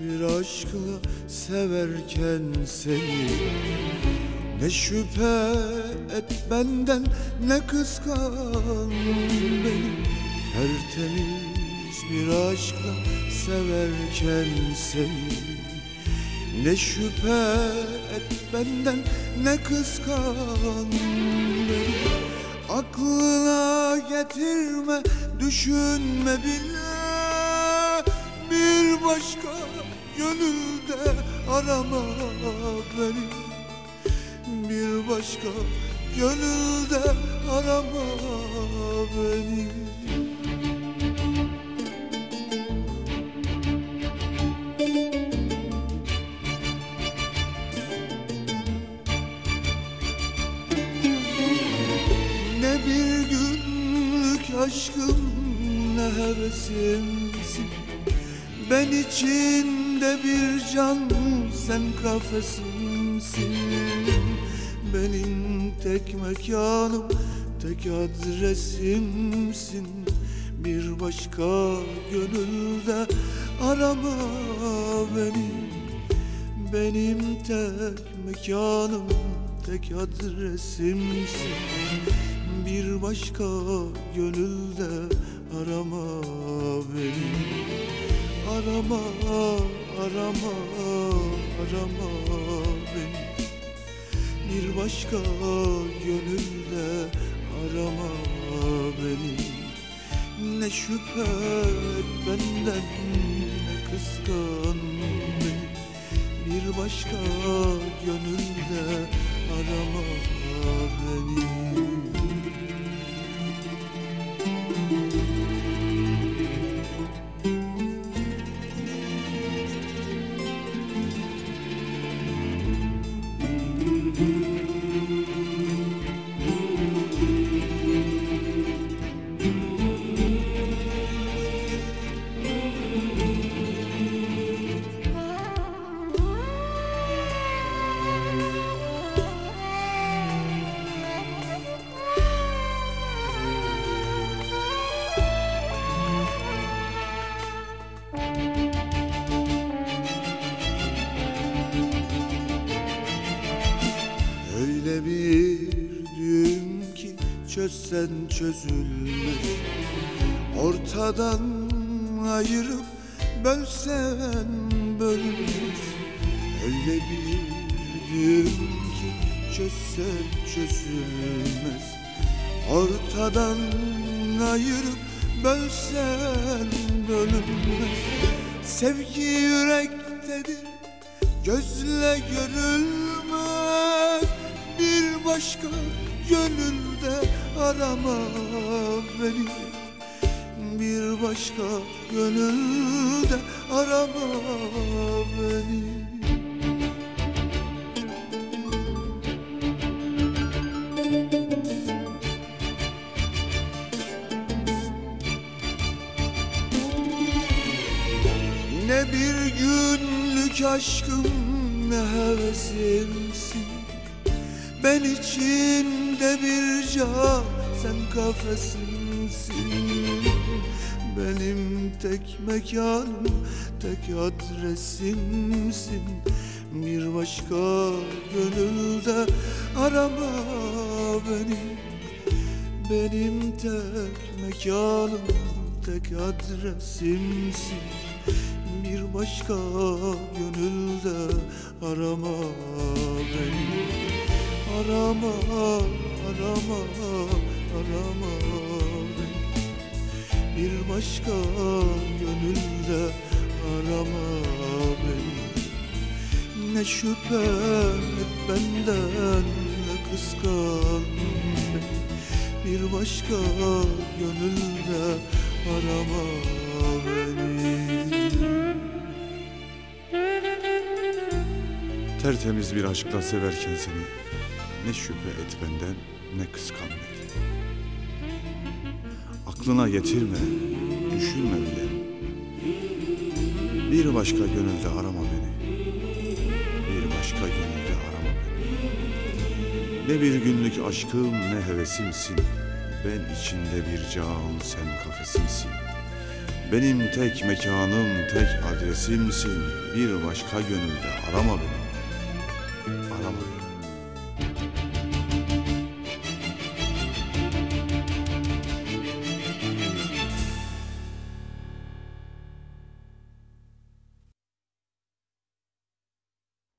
Bir aşkla severken seni. Ne şüphe et benden ne kıskan beni. Tertemiz bir aşkla severken seni. Ne şüphe et benden ne kıskan beni. Aklına getirme düşünme bile. Bir başka gönülde arama beni. Bir başka gönülde arama beni. Ne bir günlük aşkım ne hevesimsin Ben içinde bir can sen kafesimsin Benim tek mekanım tek adresimsin. Bir başka gönülde arama beni. Benim tek mekanım, tek adresimsin. Bir başka gönülde arama beni. Arama, arama, arama beni. Bir başka gönülde arama beni. Ne şüphe et benden ne kıskan beni. Bir başka gönülde arama beni çözsen çözülmez. Ortadan ayırıp bölsen bölünmez Öyle bir düğüm ki çözsen çözülmez. Ortadan ayırıp bölsen bölünmez. Sevgi yürektedir gözle görülmez. Bir başka gönülde arama beni. Bir başka gönülde arama beni. Ne bir günlük aşkım ne hevesimsin Ben içinde bir can sen kafesimsin Benim tek mekanım tek adresimsin. Bir başka gönülde arama beni. Benim tek mekanım, tek adresimsin. Bir başka gönülde arama beni Arama, arama, arama. Beni Bir başka gönülde arama beni. Ne şüphe et benden ne kıskan beni. Bir başka gönülde arama beni. Tertemiz bir aşkla severken seni Ne şüphe et benden ne kıskan beni Aklına getirme, düşünme bile Bir başka gönülde arama beni Bir başka gönülde arama beni Ne bir günlük aşkım ne hevesimsin Ben içinde bir can sen kafesimsin Benim tek mekanım, tek adresimsin. Bir başka gönülde arama beni. Arama beni.